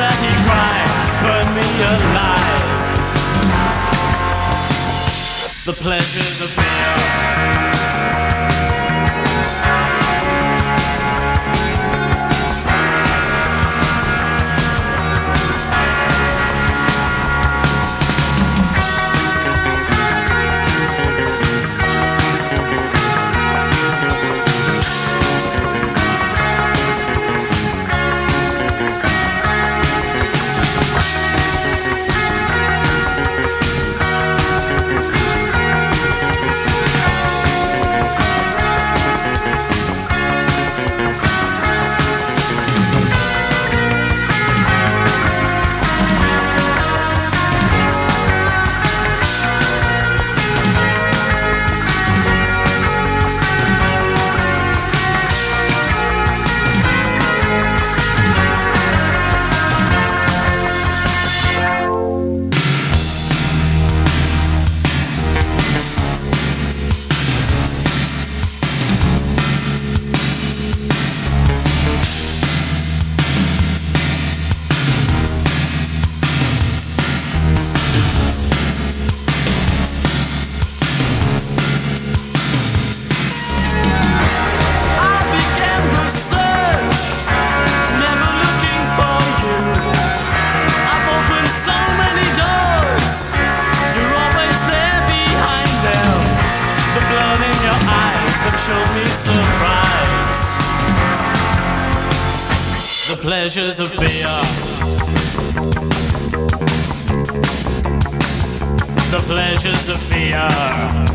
and he cried, burn me alive. The pleasures of fear. makes them show me surprise. The pleasures of beer. The pleasures of fear.